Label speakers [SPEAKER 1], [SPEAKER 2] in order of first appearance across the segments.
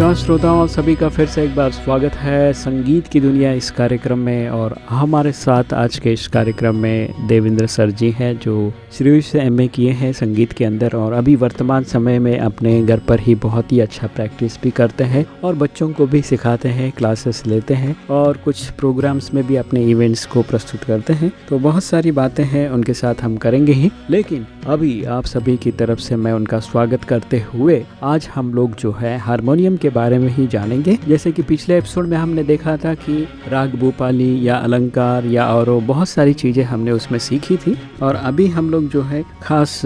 [SPEAKER 1] नमस्कार श्रोताओं, आप सभी का फिर से एक बार स्वागत है संगीत की दुनिया इस कार्यक्रम में और हमारे साथ आज के इस कार्यक्रम में देवेंद्र सर जी हैं जो श्री से एमए किए हैं संगीत के अंदर और अभी वर्तमान समय में अपने घर पर ही बहुत ही अच्छा प्रैक्टिस भी करते हैं और बच्चों को भी सिखाते हैं, क्लासेस लेते हैं और कुछ प्रोग्राम्स में भी अपने इवेंट्स को प्रस्तुत करते हैं। तो बहुत सारी बातें हैं, उनके साथ हम करेंगे ही। लेकिन अभी आप सभी की तरफ़ से मैं उनका स्वागत करते हुए आज हम लोग जो है हारमोनियम के बारे में ही जानेंगे। जैसे कि पिछले एपिसोड में हमने देखा था कि राग भोपाली या अलंकार या और बहुत सारी चीज़ें हमने उसमें सीखी थी। और अभी हम लोग जो है खास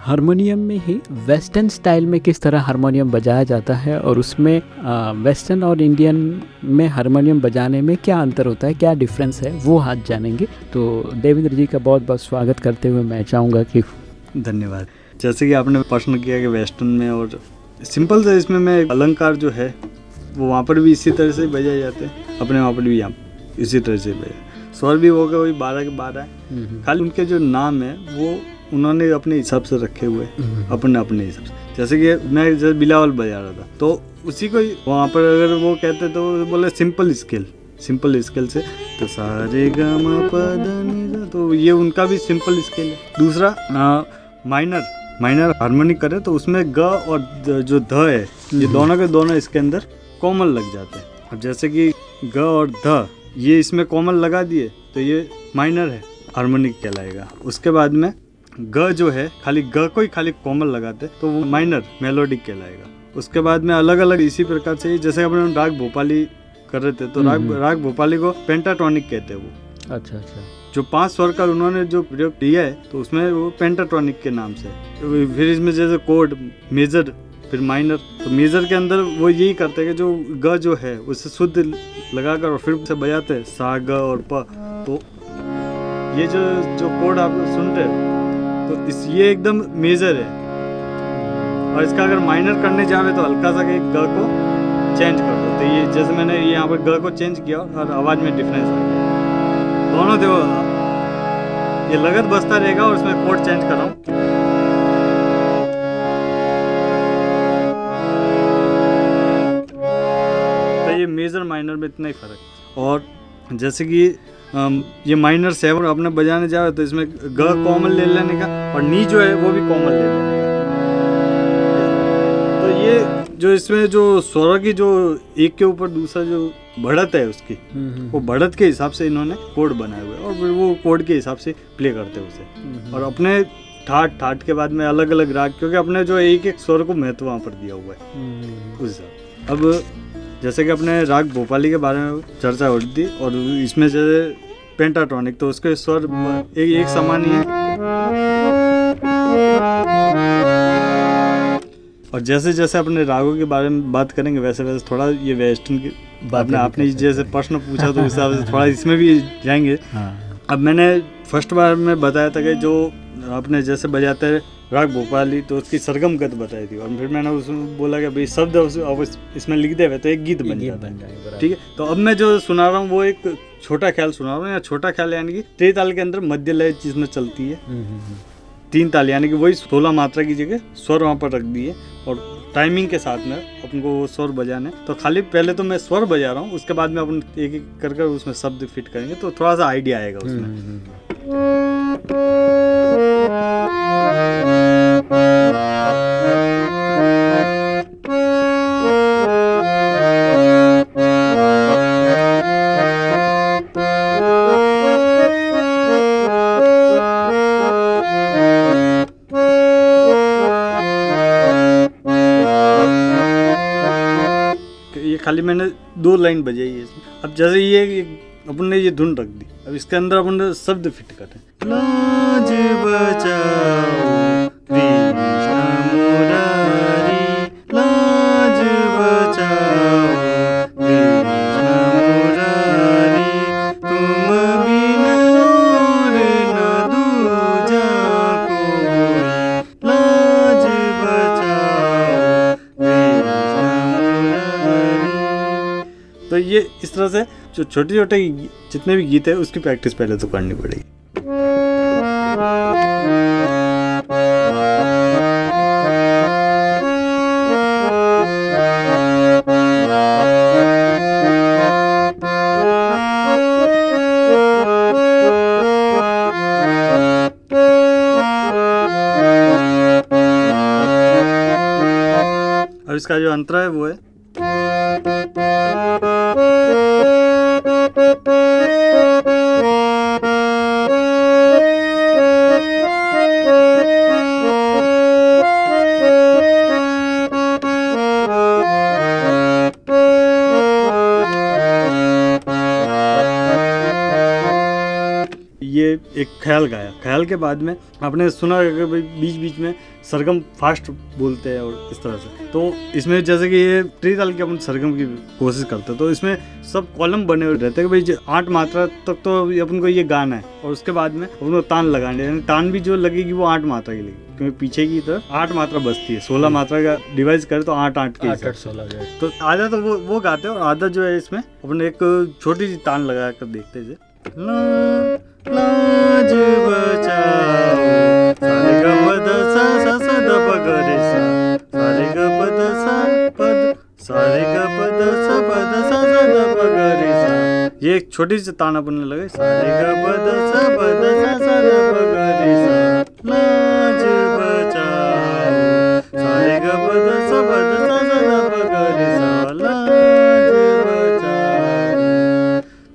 [SPEAKER 1] हारमोनियम में ही वेस्टर्न स्टाइल में किस तरह हारमोनियम बजाया जाता है और उसमें वेस्टर्न और इंडियन में हारमोनियम बजाने में क्या अंतर होता है, क्या डिफरेंस है, वो आज जानेंगे। तो देवेंद्र जी का बहुत बहुत स्वागत करते हुए मैं चाहूँगा कि
[SPEAKER 2] धन्यवाद। जैसे कि आपने प्रश्न किया कि वेस्टर्न में और सिंपल से इसमें मैं अलंकार जो है वो वहाँ पर भी इसी तरह से ही बजाए जाते हैं। अपने वहाँ पर भी यहाँ इसी तरह से बजाए। स्वर भी होगा वही बारह के बारह है। खाली उनके जो नाम है वो उन्होंने अपने हिसाब से रखे हुए अपने अपने हिसाब से। जैसे कि मैं जैसे बिलावल बजा रहा था तो उसी को ही वहाँ पर अगर वो कहते तो बोले सिंपल स्केल। सिंपल स्केल से तो सारे ग तो ये उनका भी सिंपल स्केल है। दूसरा माइनर। माइनर हारमोनिक करे तो उसमें ग और जो ध है ये दोनों के दोनों इसके अंदर कोमल लग जाते हैं। अब जैसे कि ग और ध ये इसमें कोमल लगा दिए तो ये माइनर है हारमोनिक कहलाएगा। उसके बाद में ग जो है खाली ग को ही खाली कोमल लगाते तो वो माइनर मेलोडिक कहलाएगा। उसके बाद में अलग अलग इसी प्रकार से जैसे अपने राग भोपाली कर रहे थे तो राग राग भोपाली को पेंटाटोनिक कहते हैं वो।
[SPEAKER 1] अच्छा अच्छा।
[SPEAKER 2] जो पाँच स्वर का उन्होंने जो प्रयोग किया है तो उसमें वो पेंटाटोनिक के नाम से है। फिर इसमें जैसे कोड मेजर फिर माइनर तो मेजर के अंदर वो यही करते हैं कि जो ग जो है, उसे शुद्ध लगाकर और फिर उसे बजाते हैं, सा, ग और प। तो ये जो जो कोड आप सुन रहे तो इस, ये एकदम मेजर है। और इसका अगर माइनर करने जावे तो हल्का सा ग को चेंज कर दो। तो ये, जैसे मैंने यहाँ पर ग को चेंज किया और आवाज़ में डिफरेंस आ गया। दोनों देखो ये लगत बसता रहेगा और उसमें कोड चेंज कर रहा हूँ। तो ये मेजर माइनर में इतना ही फ़र्क और जैसे कि ये माइनर सेवन अपने बजाने जाओ तो इसमें ग कॉमन ले लेने का और नी जो है, वो भी कॉमन ले लेने का। तो ये जो इसमें जो स्वर की जो एक के ऊपर दूसरा जो बढ़त है उसकी। वो बढ़त के हिसाब से इन्होंने कोड बनाए हुए और फिर वो कोड के हिसाब से प्ले करते हैं उसे। और अपने ठाट ठाट के बाद में अलग अलग राग क्योंकि अपने जो एक एक स्वर को महत्व वहाँ पर दिया हुआ है। उस अब जैसे कि अपने राग भोपाली के बारे में चर्चा हो रही थी और इसमें जैसे पेंटाटोनिक तो उसके स्वर एक एक समान ही है। और जैसे जैसे अपने रागों के बारे में बात करेंगे वैसे वैसे थोड़ा ये वेस्टर्न की
[SPEAKER 1] बातें
[SPEAKER 2] आपने जैसे प्रश्न पूछा तो उस हिसाब से थोड़ा इसमें भी जाएँगे।
[SPEAKER 1] हाँ।
[SPEAKER 2] अब मैंने फ़र्स्ट बार में बताया था कि जो आपने जैसे बजाते राग भोपाली तो उसकी सरगम गत बताई थी। और फिर मैंने उसमें बोला कि भाई शब्द अब इसमें लिख दे तो एक गीत बन जाता है। ठीक है? तो अब मैं जो सुना रहा हूँ वो एक छोटा ख्याल सुना रहा हूँ या छोटा ख्याल यानी कि त्रिताल के अंदर मध्य लय जिसमें चलती है।
[SPEAKER 1] हम्म, हम्म, हम्म।
[SPEAKER 2] तीन ताल यानी कि वही सोलह मात्रा की जगह स्वर वहाँ पर रख दिए और टाइमिंग के साथ में अपन को वो स्वर बजाने। तो खाली पहले तो मैं स्वर बजा रहा हूँ उसके बाद में अपन एक एक कर कर उसमें शब्द फिट करेंगे तो थोड़ा सा आइडिया आएगा उसमें। खाली मैंने दो लाइन बजाई है इसमें। अब जैसे ये अपन ने ये धुन रख दी, अब इसके अंदर अपन शब्द फिट करें लाज बचाओ तरह से जो छोटे छोटे जितने भी गीत है, उसकी प्रैक्टिस पहले तो करनी पड़ेगी। अब इसका जो अंतरा है, वो है ख्याल के बाद में आपने सुना बीच बीच में सरगम फास्ट बोलते हैं और इस तरह से। तो इसमें जैसे कि ये त्रिताल की अपन सरगम की कोशिश करते हैं तो इसमें सब कॉलम बने हुए रहते हैं कि भाई आठ मात्रा तक तो अपन को ये गाना है। और उसके बाद में अपन को तान लगाने यानी तान भी जो लगेगी वो आठ मात्रा की लगेगी क्योंकि पीछे की तरफ़ आठ मात्रा बचती है। सोलह मात्रा का डिवाइस करे तो आठ आठ के
[SPEAKER 1] आठ। सोलह
[SPEAKER 2] तो आधा तो वो वो गाते हैं और आधा जो है इसमें अपन एक छोटी सी तान लगा कर देखते हैं ग सी सा लाज लगे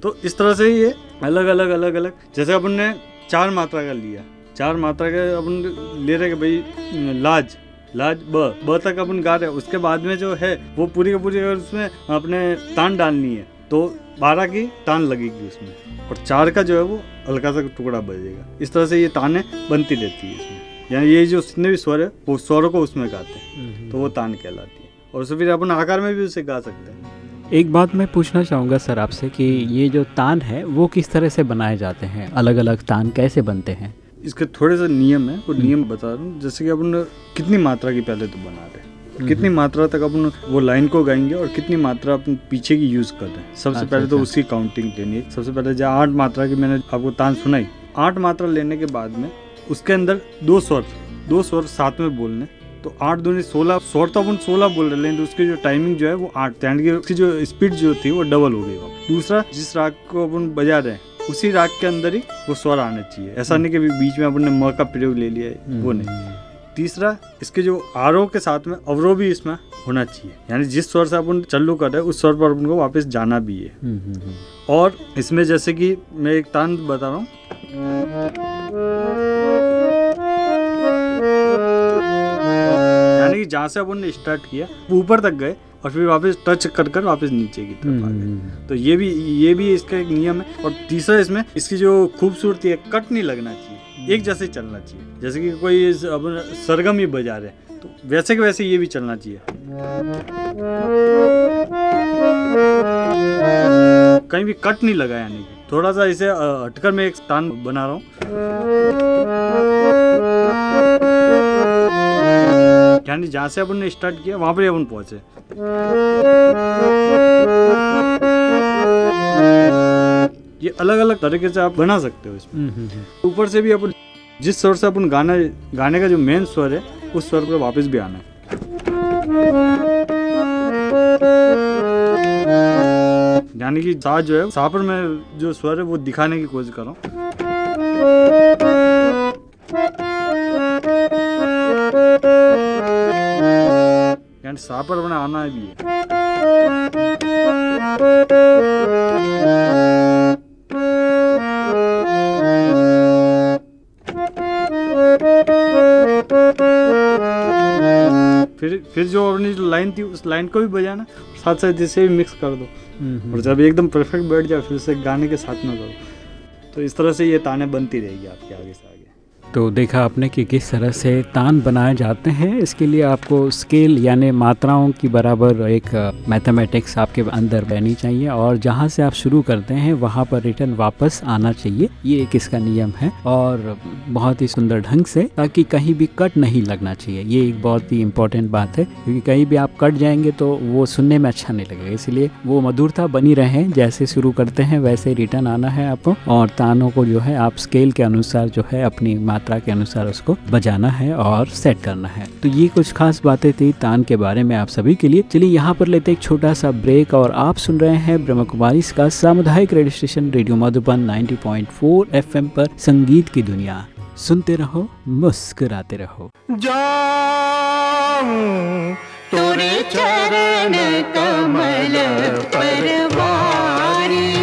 [SPEAKER 2] तो इस तरह से ये अलग अलग अलग अलग। जैसे अपन ने चार मात्रा का लिया। चार मात्रा का अपन ले रहे भाई, लाज लाज, ब। ब तक अपन गा रहे उसके बाद में जो है, वो पूरी का पूरी अगर उसमें अपने तान डालनी है। तो बारह की तान लगेगी उसमें और चार का जो है वो हल्का सा टुकड़ा बजेगा। इस तरह से ये तानें बनती रहती है इसमें। यानी ये जो जितने भी स्वर है वो स्वरों को उसमें गाते हैं। तो वो तान कहलाती है। और उसे फिर अपन आकार में भी उसे गा सकते हैं।
[SPEAKER 1] एक बात मैं पूछना चाहूँगा सर आपसे कि ये जो तान है वो किस तरह से बनाए जाते हैं? अलग अलग तान कैसे बनते हैं?
[SPEAKER 2] इसके थोड़े से नियम है। वो नियम बता रहा हूँ जैसे कि अपन कितनी मात्रा की पहले तो बना रहे हैं। कितनी मात्रा तक अपन वो लाइन को गाएँगे और कितनी मात्रा अपन पीछे की यूज़ कर रहे हैं। सबसे
[SPEAKER 1] अच्छा,
[SPEAKER 2] पहले तो
[SPEAKER 1] अच्छा।
[SPEAKER 2] उसकी काउंटिंग लेनी है। सबसे पहले जहाँ आठ मात्रा की मैंने आपको तान सुनाई आठ मात्रा लेने के बाद में उसके अंदर दो स्वर दो स्वर साथ में बोलने। तो आठ दूनी सोलह स्वर तो अपन सोलह बोल रहे हैं लेकिन उसकी जो टाइमिंग जो है वो आठ यानी कि उसकी जो स्पीड जो थी वो डबल हो गई दूसरा जिस राग को अपन बजा रहे हैं उसी राग के अंदर ही वो स्वर आना चाहिए। ऐसा नहीं कि बीच में अपन ने म का प्रयोग ले लिया है वो नहीं। तीसरा इसके जो आरोह के साथ में अवरोह भी इसमें होना चाहिए। यानी जिस स्वर से अपन चालू कर रहे हैं उस स्वर पर अपन को वापस जाना भी है।
[SPEAKER 1] हम्म, हम्म, हम्म।
[SPEAKER 2] और इसमें जैसे कि मैं एक तान बता रहा हूँ। यानी कि जहाँ से अपन ने स्टार्ट किया वो ऊपर तक गए और फिर वापस टच कर कर वापस नीचे की तरफ़ आ गए। तो ये भी ये भी इसका एक नियम है। और तीसरा इसमें इसकी जो खूबसूरती है कट नहीं लगना चाहिए। एक जैसे चलना चाहिए। जैसे कि कोई सरगम ही बजा रहे तो वैसे के वैसे ये भी चलना चाहिए। कहीं भी कट नहीं लगा यानी थोड़ा सा इसे हटकर मैं एक स्थान बना रहा हूँ। यानी जहाँ से अपन ने स्टार्ट किया, वहाँ पर अपन पहुँचे। ये अलग अलग तरीके से आप बना सकते हो इसमें।
[SPEAKER 1] हम्म, हम्म, हम्म।
[SPEAKER 2] ऊपर से भी अपन जिस स्वर से अपन गाना गाने का जो मेन स्वर है उस स्वर पर वापस भी आना है। यानी कि सा जो है सा पर मैं जो स्वर है वो दिखाने की कोशिश कर रहा हूँ। यानी सा पर अपना आना भी है। फिर जो अपनी जो लाइन थी उस लाइन को भी बजाना साथ साथ इसे भी मिक्स कर दो।
[SPEAKER 1] हम्म, हम्म।
[SPEAKER 2] और जब एकदम परफेक्ट बैठ जाए फिर उसे गाने के साथ में करो तो इस तरह से ये ताने बनती रहेगी आपके आगे से आगे
[SPEAKER 1] तो देखा आपने कि किस तरह से तान बनाए जाते हैं। इसके लिए आपको स्केल यानी मात्राओं की बराबर एक मैथमेटिक्स आपके अंदर रहनी चाहिए और जहाँ से आप शुरू करते हैं, वहाँ पर रिटर्न वापस आना चाहिए। ये एक इसका नियम है और बहुत ही सुंदर ढंग से, ताकि कहीं भी कट नहीं लगना चाहिए। ये एक बहुत ही इम्पोर्टेंट बात है, क्योंकि कहीं भी आप कट जाएँगे तो वो सुनने में अच्छा नहीं लगेगा। इसलिए वो मधुरता बनी रहे, जैसे शुरू करते हैं, वैसे रिटर्न आना है आपको और तानों को जो है आप स्केल के अनुसार जो है अपनी के अनुसार उसको बजाना है और सेट करना है। तो ये कुछ खास बातें थी तान के बारे में आप सभी के लिए। चलिए यहाँ पर लेते एक छोटा सा ब्रेक और आप सुन रहे हैं ब्रह्म कुमारी का सामुदायिक radio station radio Madhuban 90.4 FM पर संगीत की दुनिया। सुनते रहो, मुस्कुराते रहो।
[SPEAKER 3] तोरे चरण कमल परवारी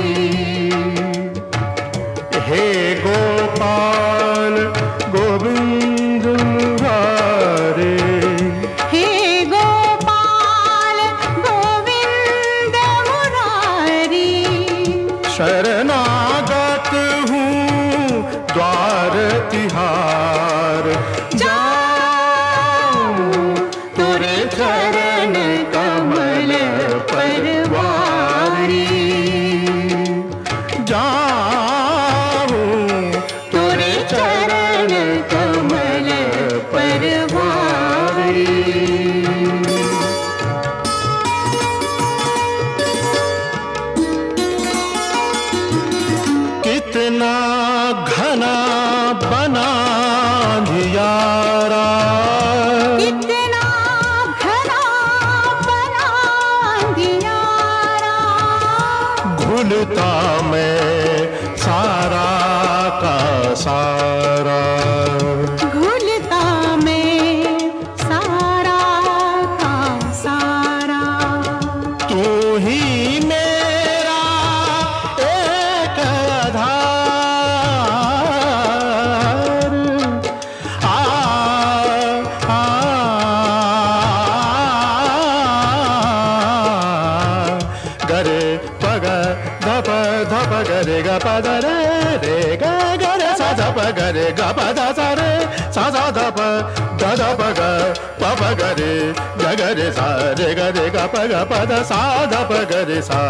[SPEAKER 3] ग प पद साध धप रे सा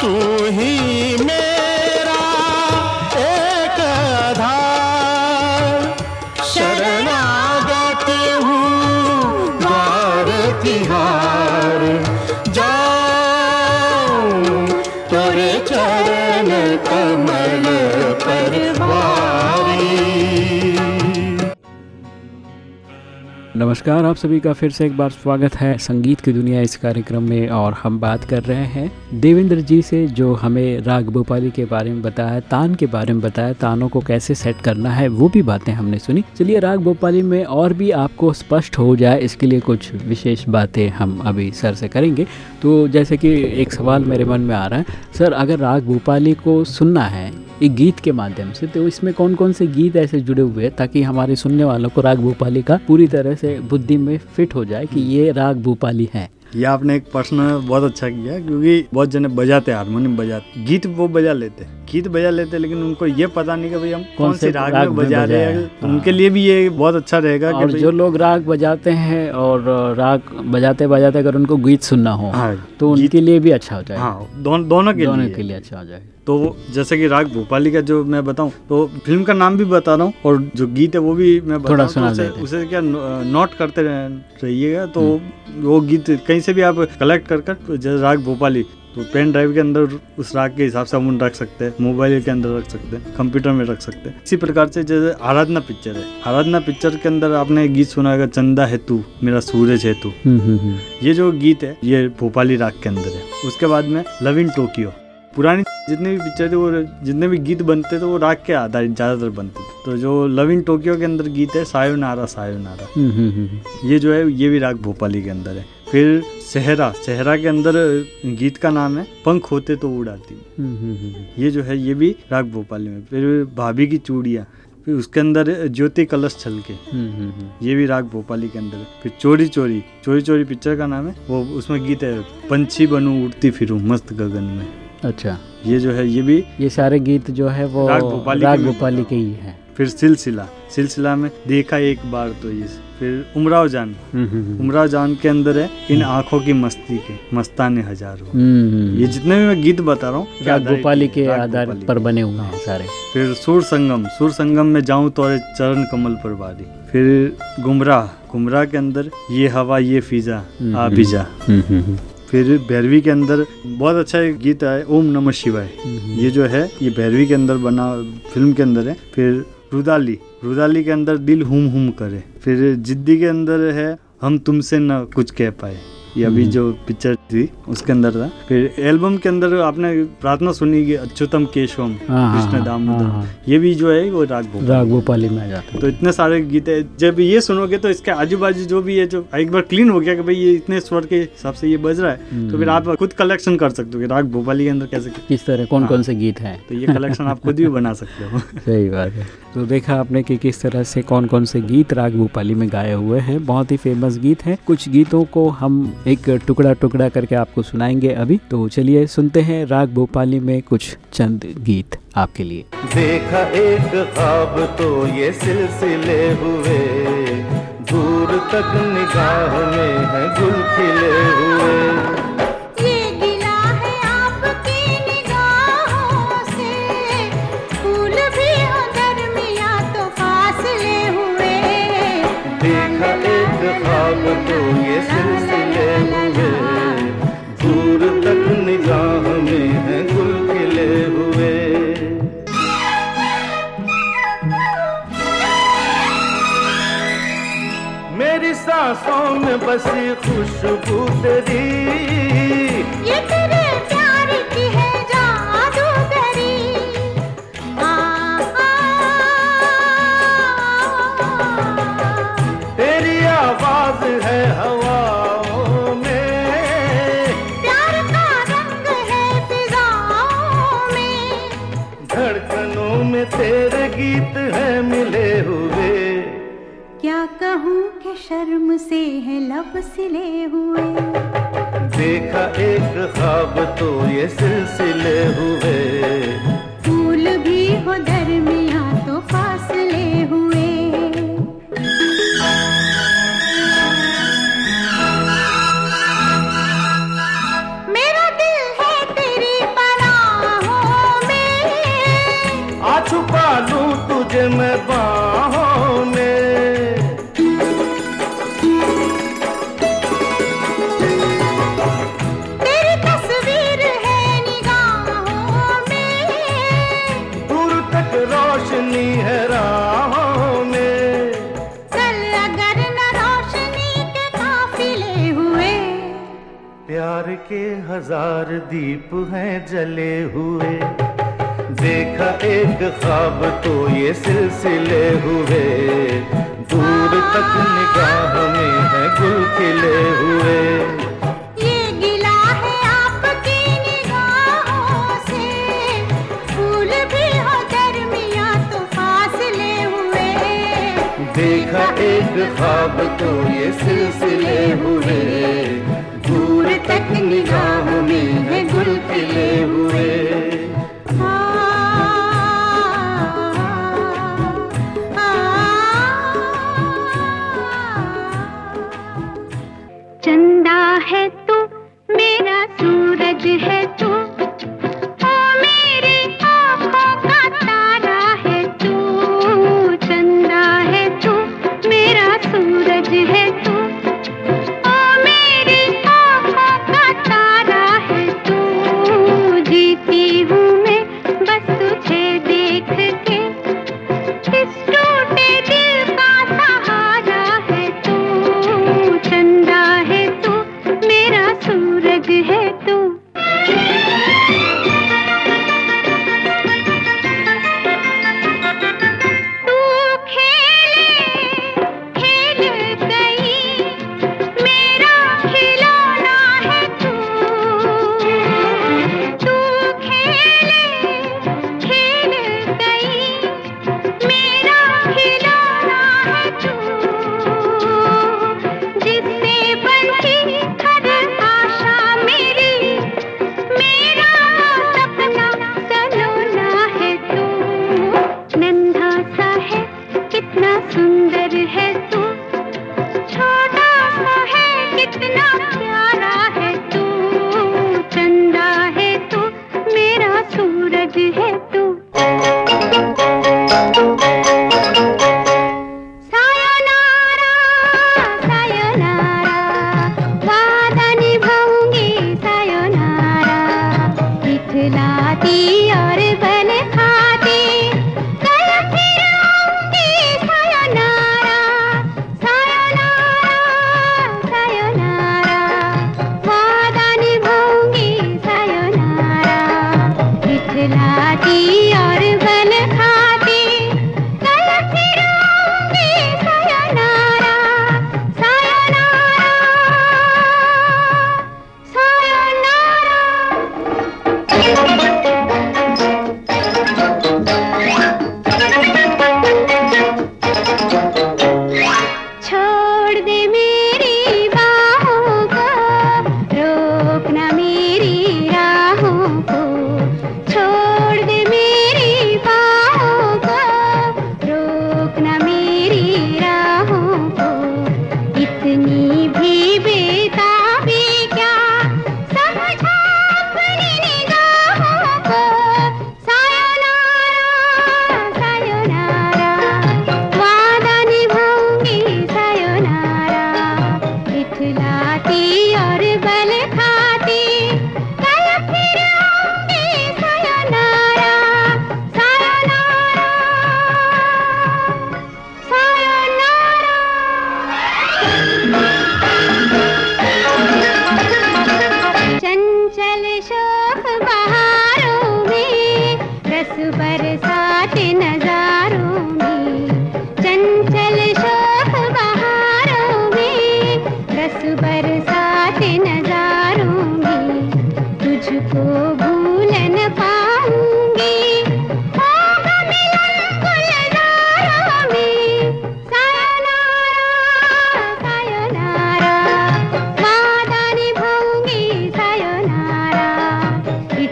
[SPEAKER 3] तू ही मेरा
[SPEAKER 1] नमस्कार, आप सभी का फिर से एक बार स्वागत है संगीत की दुनिया इस कार्यक्रम में और हम बात कर रहे हैं देवेंद्र जी से जो हमें राग भोपाली के बारे में बताया, तान के बारे में बताया, तानों को कैसे सेट करना है, वो भी बातें हमने सुनी। चलिए, राग भोपाली में और भी आपको स्पष्ट हो जाए, इसके लिए कुछ विशेष बातें हम अभी सर से करेंगे। तो जैसे कि एक सवाल मेरे मन में आ रहा है, सर, अगर राग भोपाली को सुनना है एक गीत के माध्यम से तो इसमें कौन कौन से गीत ऐसे जुड़े हुए हैं ताकि हमारे सुनने वालों को राग भोपाली का पूरी तरह से बुद्धि में फिट हो जाए कि ये राग भोपाली है।
[SPEAKER 2] ये आपने एक प्रश्न बहुत अच्छा किया क्योंकि बहुत जने बजाते हारमोनियम बजाते गीत वो बजा लेते गीत बजा लेते लेकिन उनको ये पता नहीं कि भाई हम
[SPEAKER 1] कौन
[SPEAKER 2] कौन
[SPEAKER 1] से
[SPEAKER 2] राग,
[SPEAKER 1] राग
[SPEAKER 2] में बजा रहे हैं।
[SPEAKER 1] हैं।
[SPEAKER 2] तो उनके लिए भी ये बहुत अच्छा रहेगा
[SPEAKER 1] और जो लोग राग बजाते हैं और राग बजाते बजाते अगर उनको गीत सुनना हो
[SPEAKER 2] हाँ
[SPEAKER 1] तो उनके लिए भी अच्छा हो जाएगा।
[SPEAKER 2] हाँ दोनों दोनों के लिए।
[SPEAKER 1] के लिए अच्छा हो जाएगा।
[SPEAKER 2] तो जैसे कि राग भोपाली का जो मैं बताऊँ तो फ़िल्म का नाम भी बता रहा हूँ और जो गीत है वो भी मैं बता
[SPEAKER 1] थोड़ा
[SPEAKER 2] रहा हूँ,
[SPEAKER 1] सुना
[SPEAKER 2] तो उसे, उसे क्या नोट करते रहिएगा तो
[SPEAKER 1] हम्म।
[SPEAKER 2] वो गीत कहीं से भी आप कलेक्ट कर कर जैसे राग भोपाली तो पेन ड्राइव के अंदर उस राग के हिसाब से हम उन रख सकते हैं मोबाइल के अंदर रख सकते हैं कंप्यूटर में रख सकते हैं। इसी प्रकार से जैसे आराधना पिक्चर है आराधना पिक्चर के अंदर आपने गीत सुना होगा चंदा है तू मेरा सूरज है तू।
[SPEAKER 1] हम्म हम्म
[SPEAKER 2] ये जो गीत है ये भोपाली राग के अंदर है। उसके बाद में लव इन टोक्यो। पुरानी जितने भी पिक्चर थे वो जितने भी गीत बनते थे वो राग के आधारित ज़्यादातर बनते थे। तो जो लव इन टोक्यो के अंदर गीत है सायो नारा सायो नारा ये जो है ये भी राग भोपाली के अंदर है। फिर सहरा सहरा के अंदर गीत का नाम है पंख होते तो उड़ाती
[SPEAKER 1] हम्म हम्म हम्म
[SPEAKER 2] ये जो है ये भी राग भोपाली में। फिर भाभी की चूड़िया फिर उसके अंदर ज्योति कलश छलके
[SPEAKER 1] हम्म हम्म
[SPEAKER 2] ये भी राग भोपाली के अंदर है। फिर चोरी चोरी चोरी चोरी पिक्चर का नाम है वो उसमें गीत है पंछी बनू उड़ती फिरूं मस्त गगन में।
[SPEAKER 1] अच्छा।
[SPEAKER 2] ये जो है ये भी
[SPEAKER 1] ये सारे गीत जो है वो
[SPEAKER 2] राग भोपाली
[SPEAKER 1] राग भोपाली के ही है।
[SPEAKER 2] फिर सिलसिला। सिलसिला में देखा एक बार तो ये फिर उमराव जान।
[SPEAKER 1] हम्म हम्म हम्म।
[SPEAKER 2] उमराव जान के अंदर है इन आँखों की मस्ती के मस्ताने हज़ारों। ये जितने भी मैं गीत बता रहा हूँ
[SPEAKER 1] राग भोपाली के आधार पर बने हुए हैं सारे।
[SPEAKER 2] फिर सुर संगम सुर संगम में जाऊँ तोरे चरण कमल पर बारी फिर गुमराह गुमराह के अंदर ये हवा ये फिजा आ
[SPEAKER 1] हम्म।
[SPEAKER 2] फिर भैरवी के अंदर बहुत अच्छा एक गीत है ओम नमः शिवाय।
[SPEAKER 1] हम्म।
[SPEAKER 2] ये जो है ये भैरवी के अंदर बना फ़िल्म के अंदर है। फिर रुदाली रुदाली के अंदर दिल हुम हुम करे। फिर जिद्दी के अंदर है हम तुमसे ना कुछ कह पाए। ये अभी
[SPEAKER 1] हम्म।
[SPEAKER 2] जो पिक्चर थी उसके अंदर था। फिर एल्बम के अंदर आपने प्रार्थना सुनी कि अच्युतम केशवम
[SPEAKER 1] हाँ, हाँ,
[SPEAKER 2] कृष्ण
[SPEAKER 1] हाँ,
[SPEAKER 2] दामोदर। ये भी जो है वो राग भोपाली
[SPEAKER 1] राग भोपाली में आ जाता है।
[SPEAKER 2] तो इतने सारे गीत है। जब ये सुनोगे तो इसके आजू बाजू जो भी है जो एक बार क्लीन हो गया कि भाई ये इतने स्वर के हिसाब से ये बज रहा है तो फिर आप खुद कलेक्शन कर सकते हो कि राग भोपाली के अंदर कैसे
[SPEAKER 1] किस तरह कौन। कौन से गीत है?
[SPEAKER 2] तो ये कलेक्शन आप खुद भी बना सकते हो।
[SPEAKER 1] सही बात है। तो देखा आपने कि किस तरह से कौन कौन से गीत राग भोपाली में गाए हुए हैं। बहुत ही फ़ेमस गीत हैं। कुछ गीतों को हम एक टुकड़ा टुकड़ा करके आपको सुनाएँगे अभी। तो चलिए सुनते हैं राग भोपाली में कुछ चंद गीत आपके लिए।
[SPEAKER 4] देखा एक तो ये सिलसिले हुए। दूर तक निगाह में है गुल खिले हुए। देखा एक ख्वाब तो ये सिलसिले हुए। दूर तक निगाह में है गुल खिले हुए। मेरी सांसों में बसी खुशबू तेरी। एक ख्वाब तो ये सिलसिले हुए।
[SPEAKER 3] अब तो
[SPEAKER 4] ये सिलसिले हुए। दूर तक निगाह में है गुल खिले हुए।
[SPEAKER 3] ये तो हुए।
[SPEAKER 4] देखा एक तो ये सिलसिले हुए। दूर तक निगाह में है गुल खिले हुए।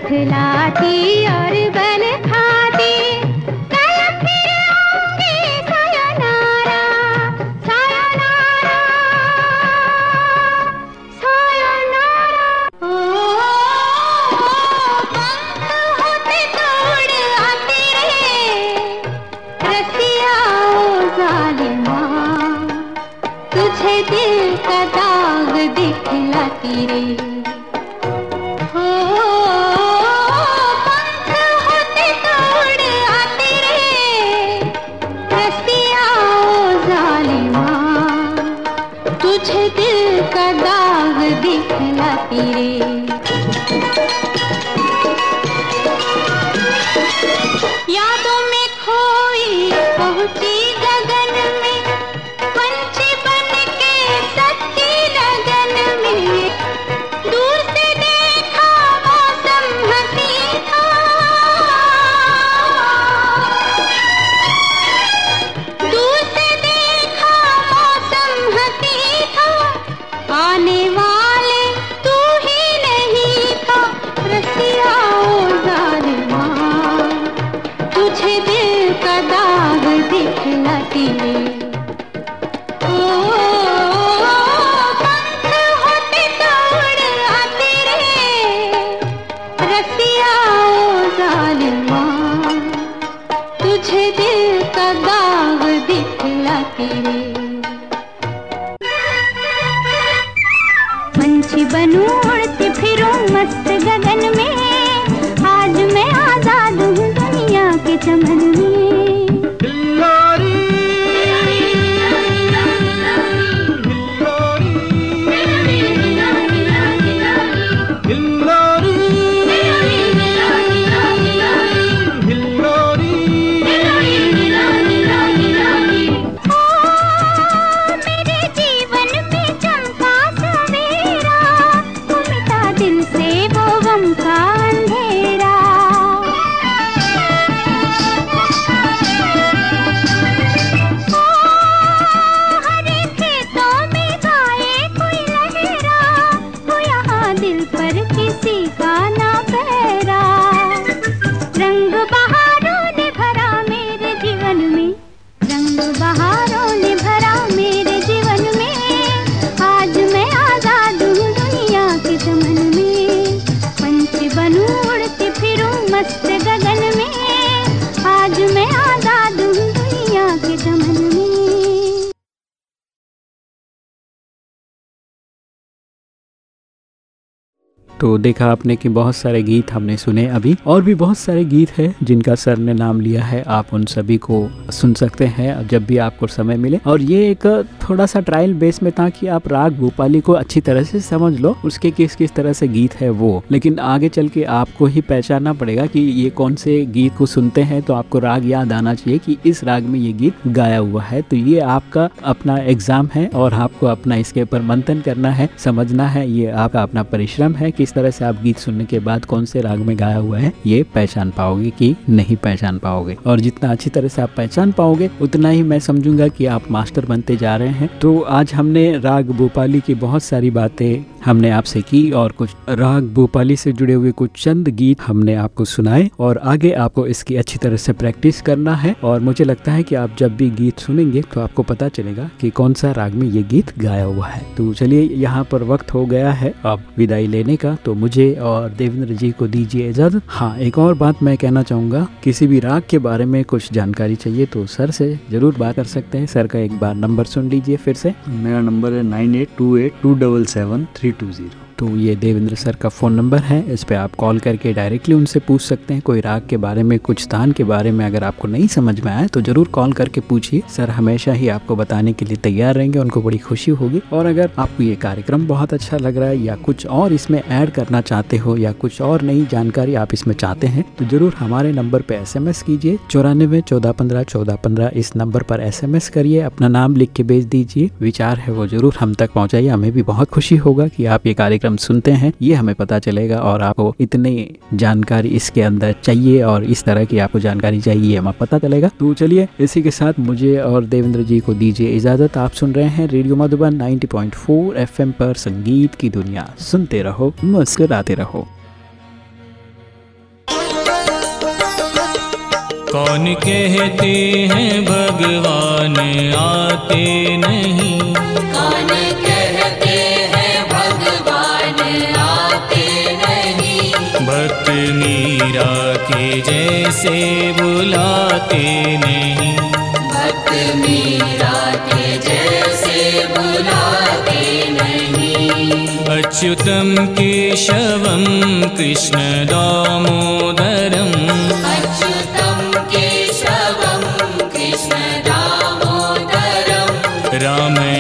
[SPEAKER 4] दिखलाती और तो
[SPEAKER 1] देखा आपने कि बहुत सारे गीत हमने सुने अभी, और भी बहुत सारे गीत हैं जिनका सर ने नाम लिया है। आप उन सभी को सुन सकते हैं जब भी आपको समय मिले। और ये एक थोड़ा सा ट्रायल बेस में था कि आप राग भोपाली को अच्छी तरह से समझ लो, उसके किस किस तरह से गीत है वो। लेकिन आगे चल के आपको ही पहचानना पड़ेगा कि ये कौन से गीत को सुनते हैं तो आपको राग याद आना चाहिए कि इस राग में ये गीत गाया हुआ है। तो ये आपका अपना एग्ज़ाम है, और आपको अपना इसके ऊपर मंथन करना है, समझना है। ये आपका अपना परिश्रम है किस तरह से आप गीत सुनने के बाद कौन से राग में गाया हुआ है, ये पहचान पाओगे कि नहीं पहचान पाओगे। और जितना अच्छी तरह से आप पहचान पाओगे, उतना ही मैं समझूँगा कि आप मास्टर बनते जा रहे हैं। तो आज हमने राग भोपाली की बहुत सारी बातें हमने आपसे की और कुछ राग भोपाली से जुड़े हुए कुछ चंद गीत हमने आपको सुनाए और आगे आपको इसकी अच्छी तरह से प्रैक्टिस करना है। और मुझे लगता है कि आप जब भी गीत सुनेंगे तो आपको पता चलेगा कि कौन सा राग में ये गीत गाया हुआ है। तो चलिए, यहाँ पर वक्त हो गया है। अब विदाई लेने का। तो मुझे और देवेंद्र जी को दीजिए इजाज़त। हाँ एक और बात मैं कहना चाहूँगा, किसी भी राग के बारे में कुछ जानकारी चाहिए तो सर से ज़रूर बात कर सकते हैं। सर का एक बार नंबर सुन लीजिए फिर से।
[SPEAKER 2] मेरा नंबर है nine eight two eight two double seven three two zero.
[SPEAKER 1] तो ये देवेंद्र सर का फ़ोन नंबर है। इस पर आप कॉल करके डायरेक्टली उनसे पूछ सकते हैं। कोई राग के बारे में, कुछ स्थान के बारे में अगर आपको नहीं समझ में आए तो ज़रूर कॉल करके पूछिए। सर हमेशा ही आपको बताने के लिए तैयार रहेंगे, उनको बड़ी खुशी होगी। और अगर आपको ये कार्यक्रम बहुत अच्छा लग रहा है या कुछ और इसमें ऐड करना चाहते हो या कुछ और नई जानकारी आप इसमें चाहते हैं तो ज़रूर हमारे नंबर पर एस कीजिए। चौरानवे, चौदह पंद्रह चौदह पंद्रह इस नंबर पर एसएमएस करिए। अपना नाम लिख के भेज दीजिए। विचार है वो ज़रूर हम तक पहुँचाइए। हमें भी बहुत खुशी होगा कि आप ये कार्यक्रम सुनते हैं ये हमें पता चलेगा और आपको इतनी जानकारी इसके अंदर चाहिए और इस तरह की आपको जानकारी चाहिए हमें पता चलेगा। तो चलिए इसी के साथ मुझे और देवेंद्र जी को दीजिए इजाज़त। आप सुन रहे हैं रेडियो मधुबन 90.4 एफएम पर संगीत की दुनिया। सुनते रहो मुस्कुराते रहो।
[SPEAKER 5] कौन कहते हैं भगवान आते नहीं।
[SPEAKER 6] कौन
[SPEAKER 5] भक्त मीरा के जैसे बुलाते नहीं।
[SPEAKER 6] भक्त मीरा के जैसे बुलाते नहीं।
[SPEAKER 5] अच्युतम केशवम कृष्ण दामोदरम।
[SPEAKER 6] अच्युतं केशवं कृष्ण दामोदरम्।
[SPEAKER 5] राम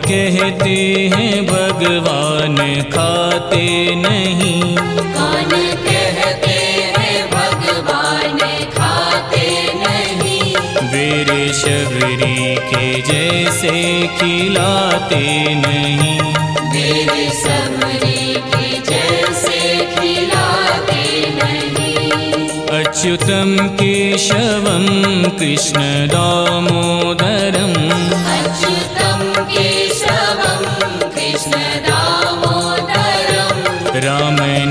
[SPEAKER 5] कहते हैं भगवान खाते नहीं।
[SPEAKER 6] कौन कहते हैं भगवान खाते नहीं।
[SPEAKER 5] वीर शबरी के जैसे खिलाते नहीं।
[SPEAKER 6] वीर शबरी के जैसे
[SPEAKER 5] खिलाते नहीं। अच्युतम
[SPEAKER 6] केशवम कृष्ण दामोदरम।
[SPEAKER 5] रामायण